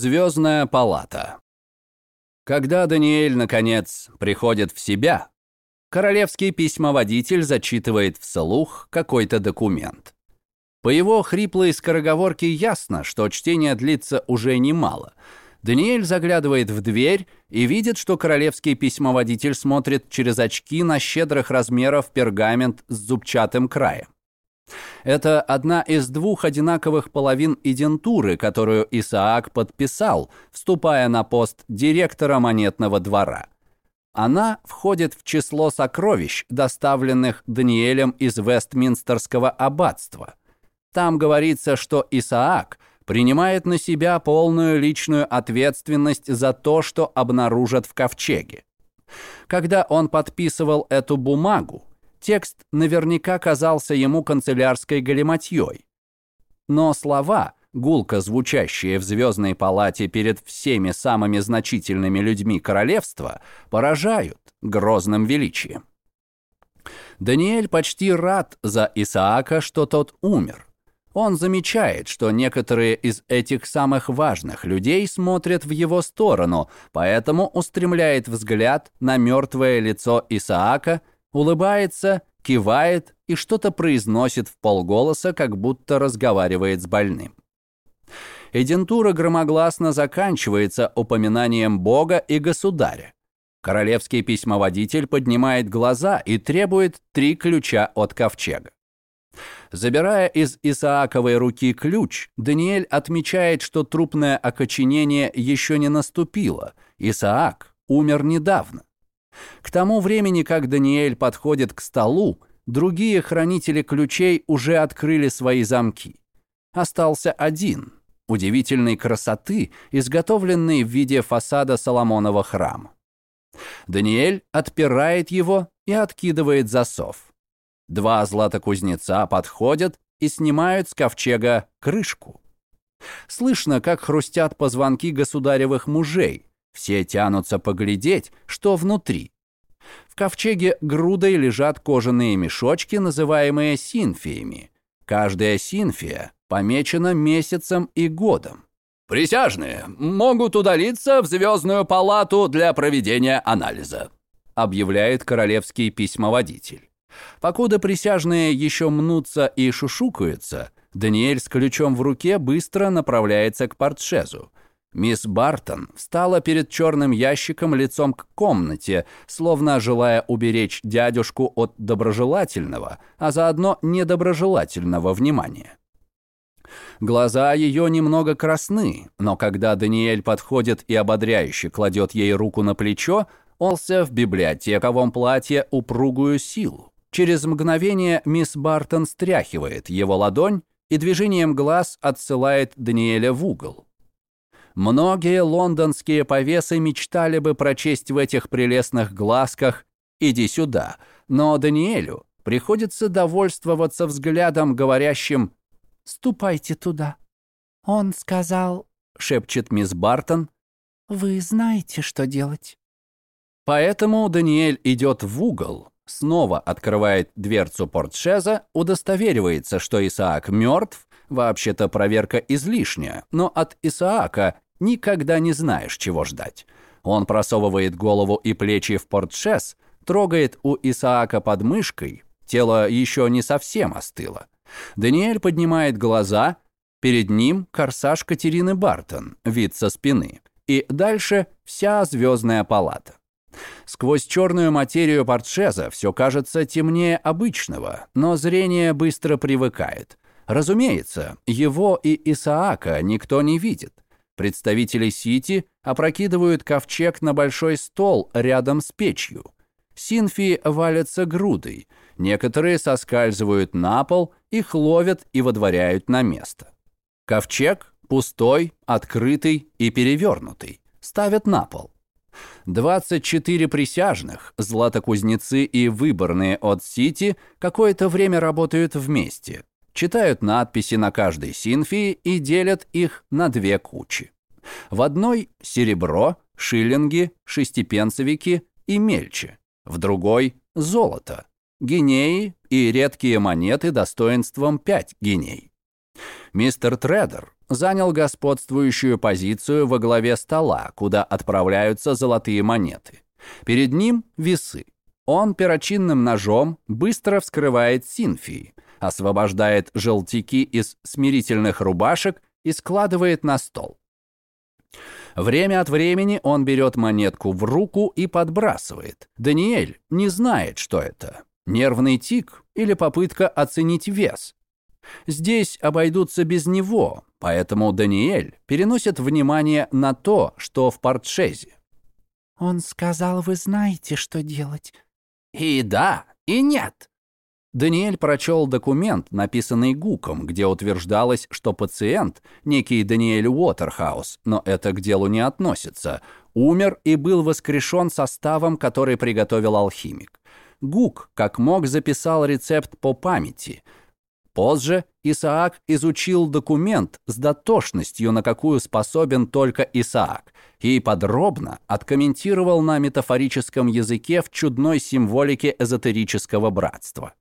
Звездная палата. Когда Даниэль, наконец, приходит в себя, королевский письмоводитель зачитывает вслух какой-то документ. По его хриплой скороговорке ясно, что чтение длится уже немало. Даниэль заглядывает в дверь и видит, что королевский письмоводитель смотрит через очки на щедрых размеров пергамент с зубчатым краем. Это одна из двух одинаковых половин идентуры, которую Исаак подписал, вступая на пост директора монетного двора. Она входит в число сокровищ, доставленных Даниэлем из Вестминстерского аббатства. Там говорится, что Исаак принимает на себя полную личную ответственность за то, что обнаружат в ковчеге. Когда он подписывал эту бумагу, Текст наверняка казался ему канцелярской галиматьей. Но слова, гулко звучащие в звездной палате перед всеми самыми значительными людьми королевства, поражают грозным величием. Даниэль почти рад за Исаака, что тот умер. Он замечает, что некоторые из этих самых важных людей смотрят в его сторону, поэтому устремляет взгляд на мертвое лицо Исаака улыбается, кивает и что-то произносит в полголоса, как будто разговаривает с больным. Эдентура громогласно заканчивается упоминанием Бога и Государя. Королевский письмоводитель поднимает глаза и требует три ключа от ковчега. Забирая из Исааковой руки ключ, Даниэль отмечает, что трупное окоченение еще не наступило. Исаак умер недавно. К тому времени, как Даниэль подходит к столу, другие хранители ключей уже открыли свои замки. Остался один, удивительной красоты, изготовленный в виде фасада Соломонова храма. Даниэль отпирает его и откидывает засов. Два златокузнеца подходят и снимают с ковчега крышку. Слышно, как хрустят позвонки государевых мужей, все тянутся поглядеть, что внутри. В ковчеге грудой лежат кожаные мешочки, называемые синфиями. Каждая синфия помечена месяцем и годом. «Присяжные могут удалиться в Звездную палату для проведения анализа», объявляет королевский письмоводитель. Покуда присяжные еще мнутся и шушукаются, Даниэль с ключом в руке быстро направляется к портшезу. Мисс Бартон встала перед черным ящиком лицом к комнате, словно желая уберечь дядюшку от доброжелательного, а заодно недоброжелательного внимания. Глаза ее немного красны, но когда Даниэль подходит и ободряюще кладет ей руку на плечо, олся в библиотековом платье упругую силу. Через мгновение мисс Бартон стряхивает его ладонь и движением глаз отсылает Даниэля в угол. Многие лондонские повесы мечтали бы прочесть в этих прелестных глазках «иди сюда», но Даниэлю приходится довольствоваться взглядом, говорящим «ступайте туда». «Он сказал», — шепчет мисс Бартон, «вы знаете, что делать». Поэтому Даниэль идет в угол, снова открывает дверцу портшеза, удостоверивается, что Исаак мертв, Вообще-то проверка излишняя, но от Исаака никогда не знаешь, чего ждать. Он просовывает голову и плечи в портшес, трогает у Исаака под мышкой, тело еще не совсем остыло. Даниэль поднимает глаза, перед ним корсаж Катерины Бартон, вид со спины, и дальше вся звездная палата. Сквозь черную материю портшеза все кажется темнее обычного, но зрение быстро привыкает. Разумеется, его и Исаака никто не видит. Представители Сити опрокидывают ковчег на большой стол рядом с печью. Синфи валятся грудой, некоторые соскальзывают на пол, их ловят и водворяют на место. Ковчег пустой, открытый и перевернутый. Ставят на пол. 24 присяжных, златокузнецы и выборные от Сити какое-то время работают вместе, читают надписи на каждой синфии и делят их на две кучи. В одной – серебро, шиллинги, шестипенцевики и мельче. В другой – золото, гинеи и редкие монеты достоинством 5 гиней. Мистер Тредер занял господствующую позицию во главе стола, куда отправляются золотые монеты. Перед ним весы. Он перочинным ножом быстро вскрывает синфии, освобождает желтики из смирительных рубашек и складывает на стол. Время от времени он берет монетку в руку и подбрасывает. Даниэль не знает, что это. Нервный тик или попытка оценить вес. Здесь обойдутся без него, поэтому Даниэль переносит внимание на то, что в портшезе. «Он сказал, вы знаете, что делать». «И да, и нет». Даниэль прочел документ, написанный Гуком, где утверждалось, что пациент, некий Даниэль Уотерхаус, но это к делу не относится, умер и был воскрешен составом, который приготовил алхимик. Гук, как мог, записал рецепт по памяти. Позже Исаак изучил документ с дотошностью, на какую способен только Исаак, и подробно откомментировал на метафорическом языке в чудной символике эзотерического братства.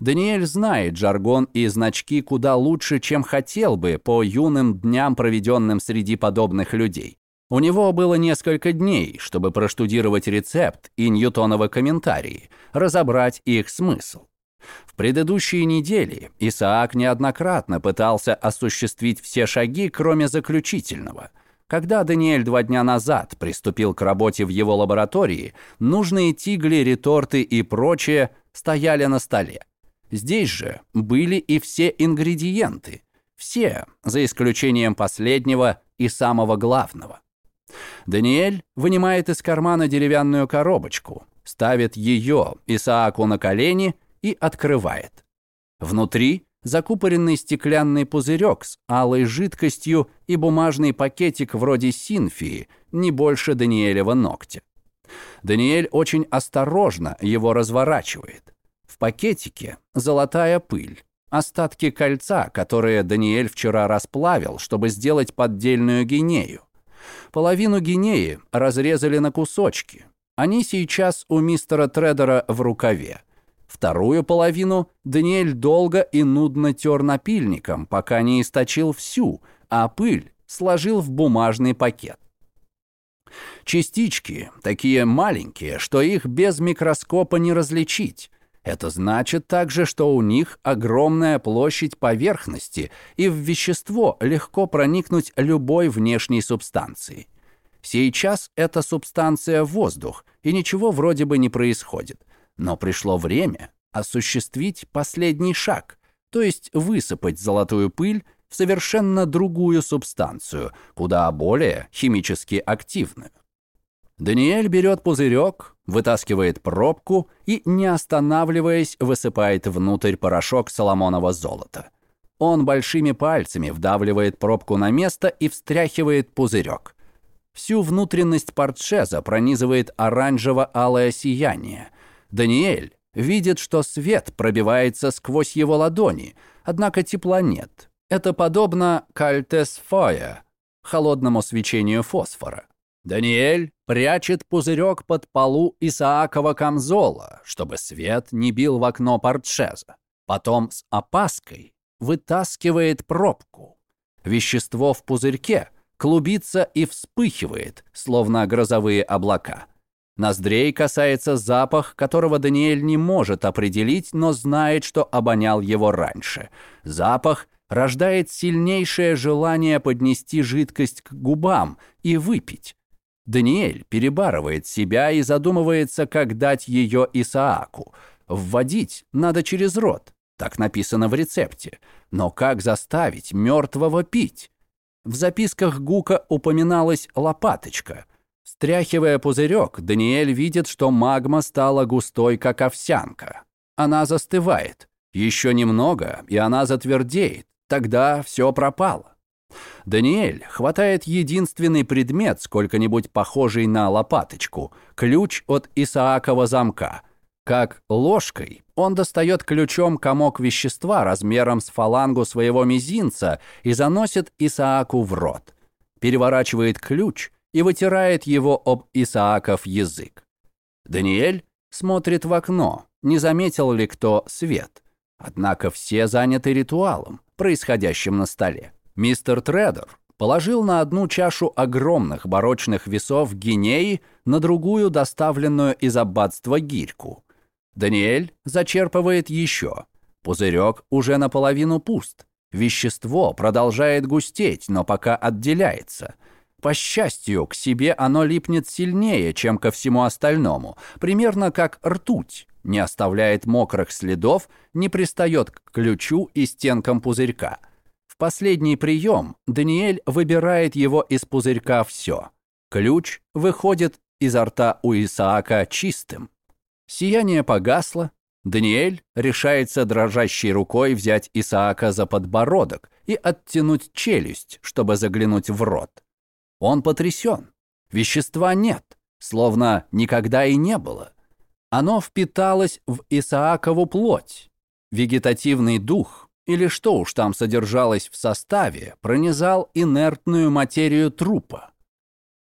Даниэль знает жаргон и значки куда лучше, чем хотел бы по юным дням, проведенным среди подобных людей. У него было несколько дней, чтобы проштудировать рецепт и ньютоновы комментарии, разобрать их смысл. В предыдущие недели Исаак неоднократно пытался осуществить все шаги, кроме заключительного. Когда Даниэль два дня назад приступил к работе в его лаборатории, нужные тигли, реторты и прочее стояли на столе. Здесь же были и все ингредиенты. Все, за исключением последнего и самого главного. Даниэль вынимает из кармана деревянную коробочку, ставит ее Исааку на колени и открывает. Внутри закупоренный стеклянный пузырек с алой жидкостью и бумажный пакетик вроде синфии, не больше Даниэлева ногтя. Даниэль очень осторожно его разворачивает. В пакетике золотая пыль, остатки кольца, которые Даниэль вчера расплавил, чтобы сделать поддельную гинею. Половину гинеи разрезали на кусочки. Они сейчас у мистера Тредера в рукаве. Вторую половину Даниэль долго и нудно тер напильником, пока не источил всю, а пыль сложил в бумажный пакет. Частички такие маленькие, что их без микроскопа не различить. Это значит также, что у них огромная площадь поверхности, и в вещество легко проникнуть любой внешней субстанцией. Сейчас эта субстанция воздух, и ничего вроде бы не происходит. Но пришло время осуществить последний шаг, то есть высыпать золотую пыль совершенно другую субстанцию, куда более химически активную. Даниэль берет пузырек, вытаскивает пробку и, не останавливаясь, высыпает внутрь порошок соломонова золота. Он большими пальцами вдавливает пробку на место и встряхивает пузырек. Всю внутренность портшеза пронизывает оранжево-алое сияние. Даниэль видит, что свет пробивается сквозь его ладони, однако тепла нет. Это подобно кальтесфоя, холодному свечению фосфора. Даниэль прячет пузырек под полу Исаакова камзола, чтобы свет не бил в окно портшеза. Потом с опаской вытаскивает пробку. Вещество в пузырьке клубится и вспыхивает, словно грозовые облака. Ноздрей касается запах, которого Даниэль не может определить, но знает, что обонял его раньше. Запах рождает сильнейшее желание поднести жидкость к губам и выпить. Даниэль перебарывает себя и задумывается, как дать ее Исааку. Вводить надо через рот, так написано в рецепте. Но как заставить мертвого пить? В записках Гука упоминалась лопаточка. Стряхивая пузырек, Даниэль видит, что магма стала густой, как овсянка. Она застывает. Еще немного, и она затвердеет. Тогда все пропало. Даниэль хватает единственный предмет, сколько-нибудь похожий на лопаточку, ключ от Исаакова замка. Как ложкой он достает ключом комок вещества размером с фалангу своего мизинца и заносит Исааку в рот. Переворачивает ключ и вытирает его об Исааков язык. Даниэль смотрит в окно, не заметил ли кто свет. Однако все заняты ритуалом, происходящим на столе. Мистер Тредер положил на одну чашу огромных барочных весов гинеи, на другую доставленную из аббатства гирьку. Даниэль зачерпывает еще. Пузырек уже наполовину пуст. Вещество продолжает густеть, но пока отделяется. По счастью, к себе оно липнет сильнее, чем ко всему остальному, примерно как ртуть, не оставляет мокрых следов, не пристает к ключу и стенкам пузырька. В последний прием Даниэль выбирает его из пузырька все. Ключ выходит изо рта у Исаака чистым. Сияние погасло, Даниэль решается дрожащей рукой взять Исаака за подбородок и оттянуть челюсть, чтобы заглянуть в рот. Он потрясен. Вещества нет, словно никогда и не было. Оно впиталось в Исаакову плоть. Вегетативный дух, или что уж там содержалось в составе, пронизал инертную материю трупа.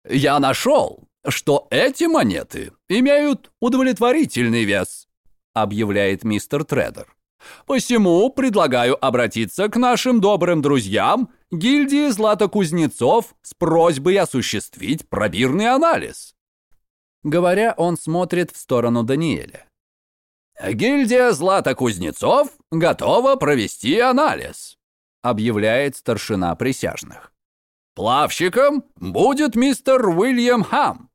«Я нашел, что эти монеты имеют удовлетворительный вес», объявляет мистер Тредер. «Посему предлагаю обратиться к нашим добрым друзьям, гильдии златокузнецов, с просьбой осуществить пробирный анализ». Говоря, он смотрит в сторону Даниэля. «Гильдия златокузнецов готова провести анализ», объявляет старшина присяжных. «Плавщиком будет мистер Уильям Хам».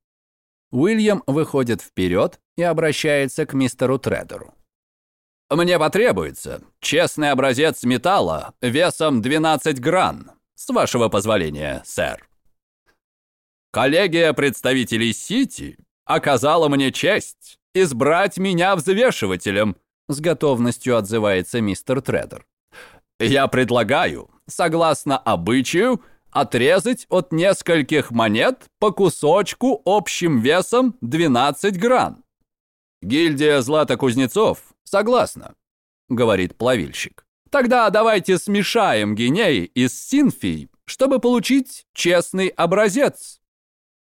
Уильям выходит вперед и обращается к мистеру Тредеру. «Мне потребуется честный образец металла весом 12 гран, с вашего позволения, сэр». Коллегия представителей Сити оказала мне честь избрать меня взвешивателем, с готовностью отзывается мистер Тредер. Я предлагаю, согласно обычаю, отрезать от нескольких монет по кусочку общим весом 12 гран. Гильдия златокузнецов согласна, говорит плавильщик. Тогда давайте смешаем гиней из синфий, чтобы получить честный образец,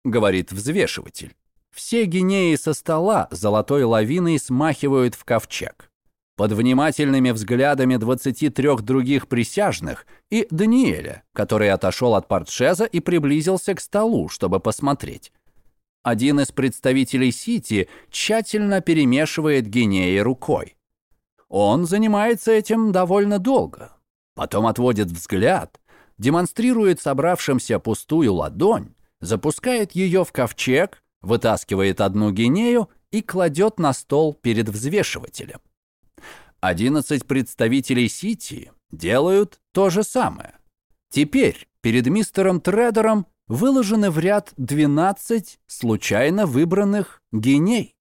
говорит взвешиватель. Все гинеи со стола золотой лавиной смахивают в ковчег. Под внимательными взглядами 23 других присяжных и Даниэля, который отошел от портшеза и приблизился к столу, чтобы посмотреть. Один из представителей Сити тщательно перемешивает гинеи рукой. Он занимается этим довольно долго. Потом отводит взгляд, демонстрирует собравшимся пустую ладонь, запускает ее в ковчег, вытаскивает одну гинею и кладет на стол перед взвешивателем. 11 представителей Сити делают то же самое. Теперь перед мистером Тредером выложены в ряд 12 случайно выбранных геней.